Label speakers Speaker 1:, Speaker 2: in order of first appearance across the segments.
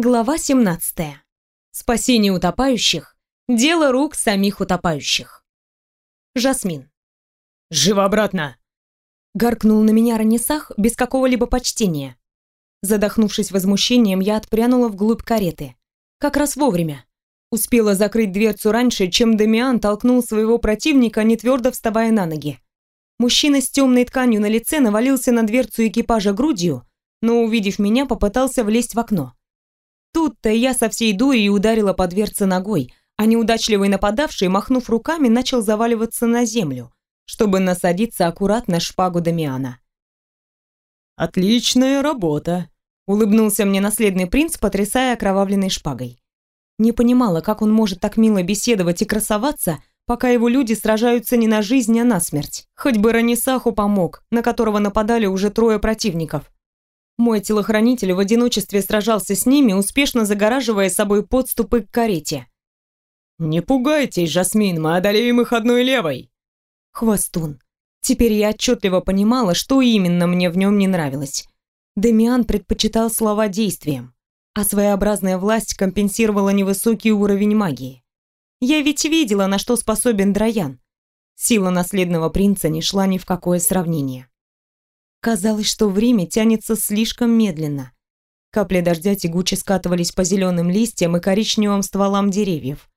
Speaker 1: Глава 17. Спасение утопающих. Дело рук самих утопающих. Жасмин.
Speaker 2: «Живо обратно!»
Speaker 1: Гаркнул на меня Ранисах без какого-либо почтения. Задохнувшись возмущением, я отпрянула вглубь кареты. Как раз вовремя. Успела закрыть дверцу раньше, чем Дамиан толкнул своего противника, не твердо вставая на ноги. Мужчина с темной тканью на лице навалился на дверцу экипажа грудью, но, увидев меня, попытался влезть в окно. Тут-то я со всей дури ударила по дверце ногой, а неудачливый нападавший, махнув руками, начал заваливаться на землю, чтобы насадиться аккуратно шпагу Дамиана.
Speaker 2: «Отличная работа», — улыбнулся мне наследный принц, потрясая окровавленной шпагой.
Speaker 1: Не понимала, как он может так мило беседовать и красоваться, пока его люди сражаются не на жизнь, а на смерть. Хоть бы Ранисаху помог, на которого нападали уже трое противников. Мой телохранитель в одиночестве сражался с ними, успешно загораживая собой подступы к карете.
Speaker 2: «Не пугайтесь, Жасмин, мы одолеем их одной левой!»
Speaker 1: Хвостун. Теперь я отчетливо понимала, что именно мне в нем не нравилось. Демиан предпочитал слова действиям, а своеобразная власть компенсировала невысокий уровень магии. Я ведь видела, на что способен Драян. Сила наследного принца не шла ни в какое сравнение. Казалось, что время тянется слишком медленно. Капли дождя тягуче скатывались по зеленым листьям и коричневым стволам деревьев.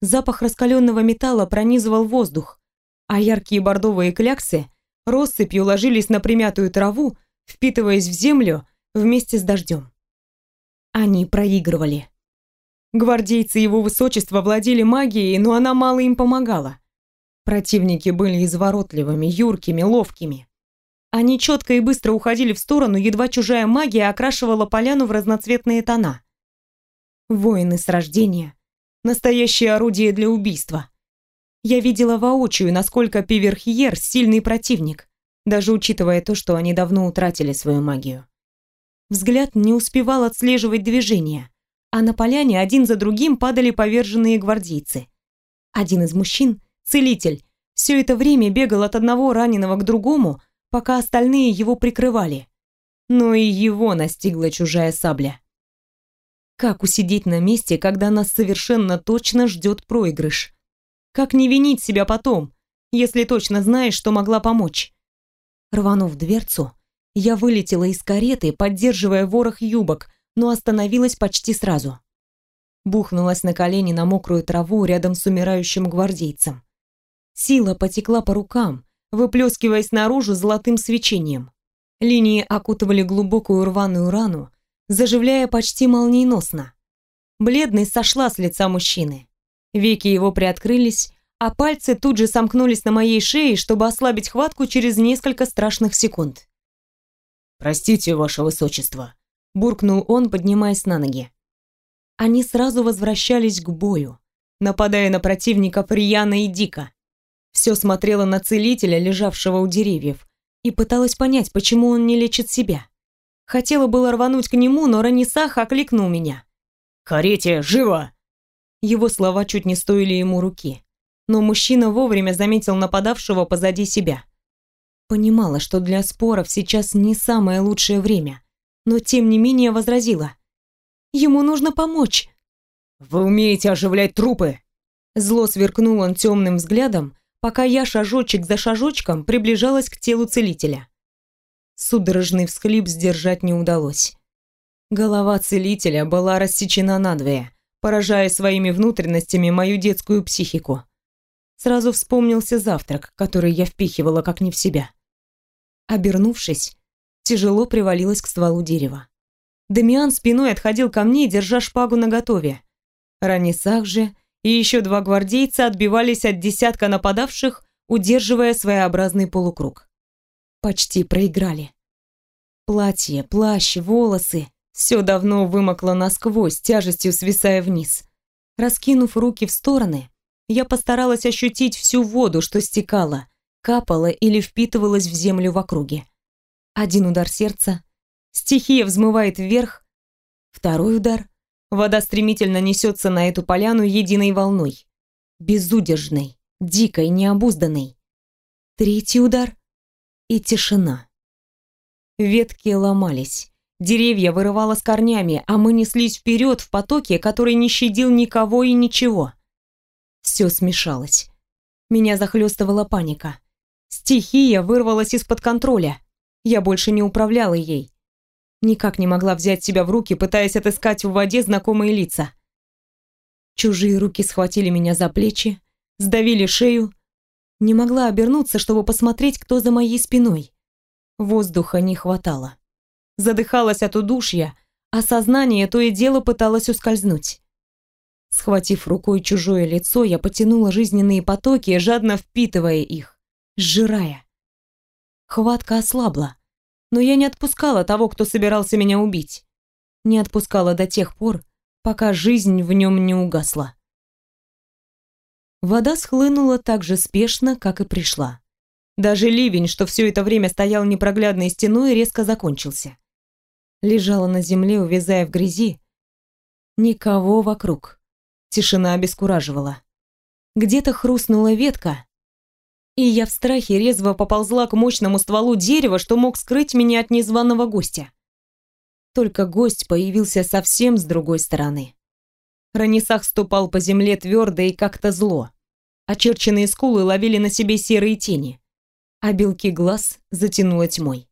Speaker 1: Запах раскаленного металла пронизывал воздух, а яркие бордовые кляксы россыпью ложились на примятую траву, впитываясь в землю вместе с дождем. Они проигрывали. Гвардейцы его высочества владели магией, но она мало им помогала. Противники были изворотливыми, юркими, ловкими. Они четко и быстро уходили в сторону, едва чужая магия окрашивала поляну в разноцветные тона. Воины с рождения. Настоящее орудие для убийства. Я видела воочию, насколько Пиверхьер сильный противник, даже учитывая то, что они давно утратили свою магию. Взгляд не успевал отслеживать движения, а на поляне один за другим падали поверженные гвардейцы. Один из мужчин, целитель, все это время бегал от одного раненого к другому, пока остальные его прикрывали. Но и его настигла чужая сабля. Как усидеть на месте, когда нас совершенно точно ждет проигрыш? Как не винить себя потом, если точно знаешь, что могла помочь? Рванув дверцу, я вылетела из кареты, поддерживая ворох юбок, но остановилась почти сразу. Бухнулась на колени на мокрую траву рядом с умирающим гвардейцем. Сила потекла по рукам, выплескиваясь наружу золотым свечением. Линии окутывали глубокую рваную рану, заживляя почти молниеносно. Бледность сошла с лица мужчины. Веки его приоткрылись, а пальцы тут же сомкнулись на моей шее, чтобы ослабить хватку через несколько страшных секунд.
Speaker 2: «Простите, ваше высочество», — буркнул он, поднимаясь на ноги.
Speaker 1: Они сразу возвращались к бою, нападая на противников рьяно и дико. Все смотрела на целителя, лежавшего у деревьев, и пыталась понять, почему он не лечит себя. Хотела было рвануть к нему, но Ранисах окликнул меня.
Speaker 2: «Карете, живо!»
Speaker 1: Его слова чуть не стоили ему руки, но мужчина вовремя заметил нападавшего позади себя. Понимала, что для споров сейчас не самое лучшее время, но тем не менее возразила. «Ему нужно помочь!»
Speaker 2: «Вы умеете оживлять трупы!»
Speaker 1: Зло сверкнул он темным взглядом, пока я шажочек за шажочком приближалась к телу целителя. Судорожный всхлип сдержать не удалось. Голова целителя была рассечена надвое, поражая своими внутренностями мою детскую психику. Сразу вспомнился завтрак, который я впихивала как не в себя. Обернувшись, тяжело привалилась к стволу дерева. Дамиан спиной отходил ко мне, держа шпагу наготове. Ранисах же и еще два гвардейца отбивались от десятка нападавших, удерживая своеобразный полукруг. Почти проиграли. Платье, плащ, волосы — все давно вымокло насквозь, тяжестью свисая вниз. Раскинув руки в стороны, я постаралась ощутить всю воду, что стекала, капала или впитывалась в землю в округе. Один удар сердца, стихия взмывает вверх, второй удар, Вода стремительно несется на эту поляну единой волной. Безудержной, дикой, необузданной. Третий удар и тишина. Ветки ломались, Деревья вырывало с корнями, а мы неслись вперед в потоке, который не щадил никого и ничего. Все смешалось. Меня захлестывала паника. Стихия вырвалась из-под контроля. Я больше не управляла ей. Никак не могла взять себя в руки, пытаясь отыскать в воде знакомые лица. Чужие руки схватили меня за плечи, сдавили шею. Не могла обернуться, чтобы посмотреть, кто за моей спиной. Воздуха не хватало. Задыхалась от удушья, а сознание то и дело пыталось ускользнуть. Схватив рукой чужое лицо, я потянула жизненные потоки, жадно впитывая их, сжирая. Хватка ослабла, но я не отпускала того, кто собирался меня убить. Не отпускала до тех пор, пока жизнь в нем не угасла. Вода схлынула так же спешно, как и пришла. Даже ливень, что все это время стоял непроглядной стеной, резко закончился. Лежала на земле, увязая в грязи. Никого вокруг. Тишина обескураживала. Где-то хрустнула ветка, и я в страхе резво поползла к мощному стволу дерева, что мог скрыть меня от незваного гостя. Только гость появился совсем с другой стороны. Ранисах ступал по земле твердо и как-то зло. Очерченные скулы ловили на себе серые тени, а белки глаз затянуло тьмой.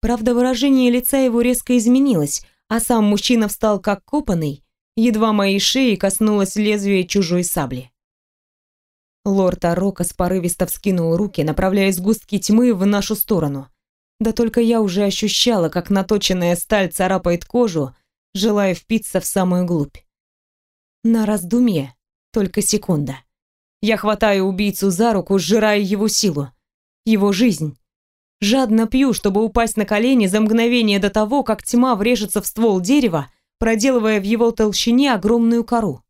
Speaker 1: Правда, выражение лица его резко изменилось, а сам мужчина встал как копанный, едва моей шеи коснулось лезвие чужой сабли. Лорд Арокас порывисто вскинул руки, направляя сгустки тьмы в нашу сторону. Да только я уже ощущала, как наточенная сталь царапает кожу, желая впиться в самую глубь. На раздумье только секунда. Я хватаю убийцу за руку, сжирая его силу, его жизнь. Жадно пью, чтобы упасть на колени за мгновение до того, как тьма врежется в ствол дерева, проделывая в его толщине огромную кору.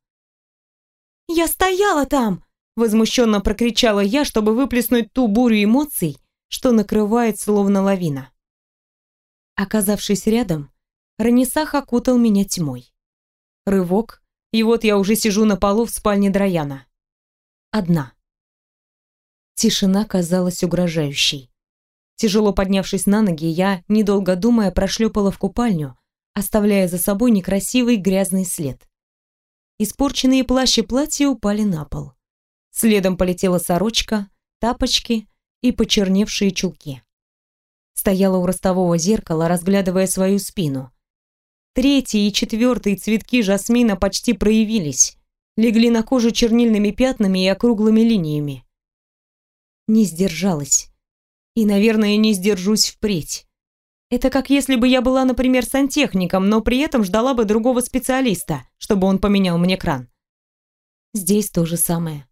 Speaker 1: «Я стояла там!» Возмущенно прокричала я, чтобы выплеснуть ту бурю эмоций, что накрывает словно лавина. Оказавшись рядом, Ранисах окутал меня тьмой. Рывок, и вот я уже сижу на полу в спальне Драяна. Одна. Тишина казалась угрожающей. Тяжело поднявшись на ноги, я, недолго думая, прошлепала в купальню, оставляя за собой некрасивый грязный след. Испорченные плащ и платье упали на пол. Следом полетела сорочка, тапочки и почерневшие чулки. Стояла у ростового зеркала, разглядывая свою спину. Третий и четвертый цветки жасмина почти проявились, легли на кожу чернильными пятнами и округлыми линиями. Не сдержалась. И, наверное, не сдержусь впредь. Это как если бы я была, например, сантехником, но при этом ждала бы другого специалиста, чтобы он поменял мне кран. Здесь то же самое.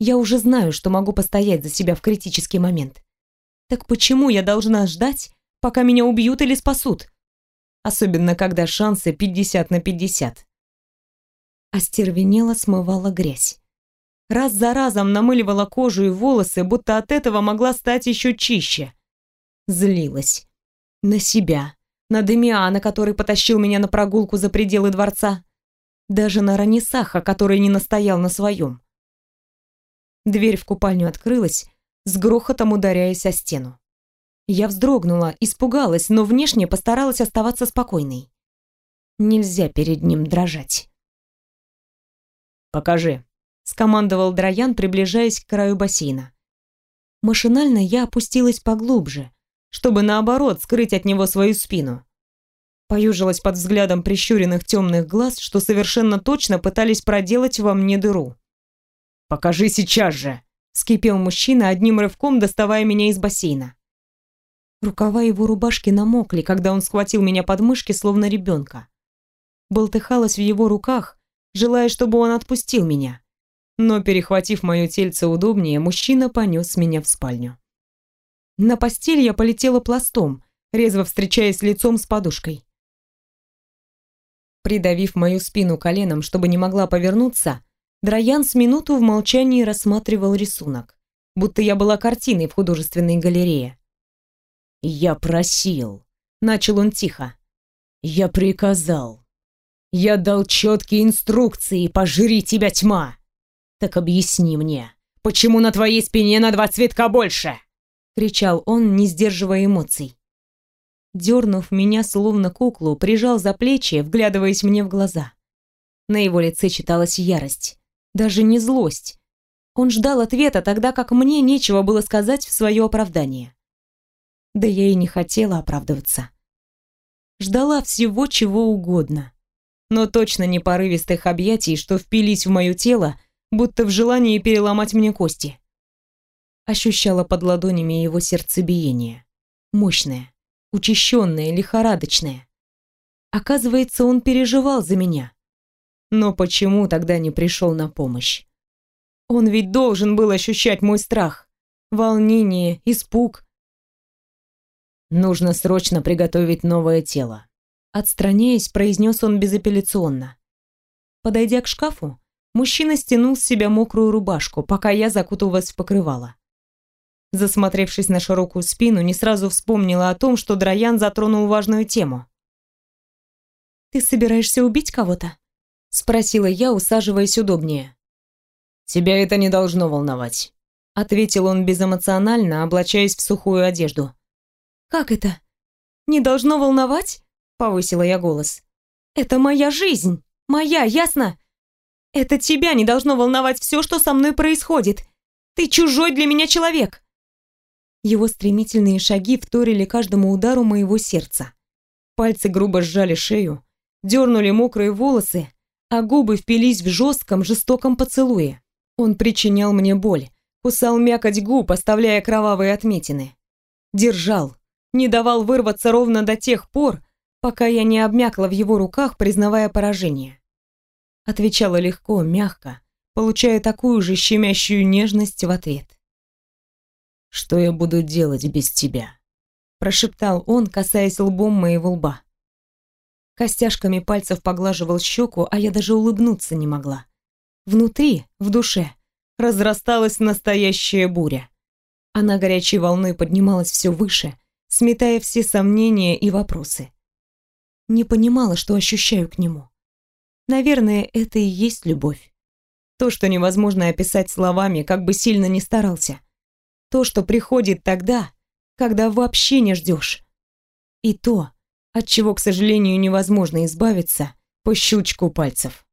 Speaker 1: Я уже знаю, что могу постоять за себя в критический момент. Так почему я должна ждать, пока меня убьют или спасут? Особенно, когда шансы 50 на 50. Остервенело смывала грязь. Раз за разом намыливала кожу и волосы, будто от этого могла стать еще чище. Злилась. На себя. На Демиана, который потащил меня на прогулку за пределы дворца. Даже на Ранисаха, который не настоял на своем. Дверь в купальню открылась, с грохотом ударяясь о стену. Я вздрогнула, испугалась, но внешне постаралась оставаться спокойной. Нельзя перед ним дрожать.
Speaker 2: «Покажи», —
Speaker 1: скомандовал Драян, приближаясь к краю бассейна. Машинально я опустилась поглубже, чтобы наоборот скрыть от него свою спину. Поюжилась под взглядом прищуренных темных глаз, что совершенно точно пытались проделать во мне дыру.
Speaker 2: «Покажи сейчас же!»
Speaker 1: — скипел мужчина, одним рывком доставая меня из бассейна. Рукава его рубашки намокли, когда он схватил меня под мышки, словно ребенка. Болтыхалась в его руках, желая, чтобы он отпустил меня. Но, перехватив мое тельце удобнее, мужчина понес меня в спальню. На постель я полетела пластом, резво встречаясь лицом с подушкой. Придавив мою спину коленом, чтобы не могла повернуться, Драян с минуту в молчании рассматривал рисунок, будто я была картиной в художественной галерее.
Speaker 2: «Я просил», — начал он тихо. «Я приказал. Я дал четкие инструкции, пожри тебя тьма. Так объясни мне, почему на твоей спине на два цветка больше?» — кричал он, не сдерживая эмоций.
Speaker 1: Дернув меня словно куклу, прижал за плечи, вглядываясь мне в глаза. На его лице читалась ярость, даже не злость. Он ждал ответа, тогда как мне нечего было сказать в свое оправдание. Да я и не хотела оправдываться. Ждала всего чего угодно. Но точно не порывистых объятий, что впились в мое тело, будто в желании переломать мне кости. Ощущала под ладонями его сердцебиение. Мощное, учащенное, лихорадочное. Оказывается, он переживал за меня. Но почему тогда не пришел на помощь? Он ведь должен был ощущать мой страх, волнение, испуг.
Speaker 2: Нужно срочно приготовить новое тело.
Speaker 1: Отстраняясь, произнес он безапелляционно. Подойдя к шкафу, мужчина стянул с себя мокрую рубашку, пока я закутывалась в покрывало. Засмотревшись на широкую спину, не сразу вспомнила о том, что Драян затронул важную тему. «Ты собираешься убить кого-то?» — спросила я, усаживаясь удобнее.
Speaker 2: «Тебя это не должно волновать», — ответил он безэмоционально, облачаясь в сухую одежду.
Speaker 1: «Как это? Не должно волновать?» — повысила я голос. «Это моя жизнь! Моя, ясно? Это тебя не должно волновать все, что со мной происходит. Ты чужой для меня человек!» Его стремительные шаги вторили каждому удару моего сердца. Пальцы грубо сжали шею, дернули мокрые волосы, а губы впились в жестком, жестоком поцелуе. Он причинял мне боль, кусал мякоть губ, оставляя кровавые отметины. Держал, не давал вырваться ровно до тех пор, пока я не обмякла в его руках, признавая поражение. Отвечала легко, мягко, получая такую же щемящую нежность в ответ.
Speaker 2: «Что я буду делать без тебя?»
Speaker 1: Прошептал он, касаясь лбом моего лба. Костяшками пальцев поглаживал щеку, а я даже улыбнуться не могла. Внутри, в душе, разрасталась настоящая буря. Она горячей волной поднималась все выше, сметая все сомнения и вопросы. Не понимала, что ощущаю к нему. Наверное, это и есть любовь. То, что невозможно описать словами, как бы сильно ни старался. То, что приходит тогда, когда вообще не ждешь. И то, от чего, к сожалению, невозможно избавиться по щелчку пальцев.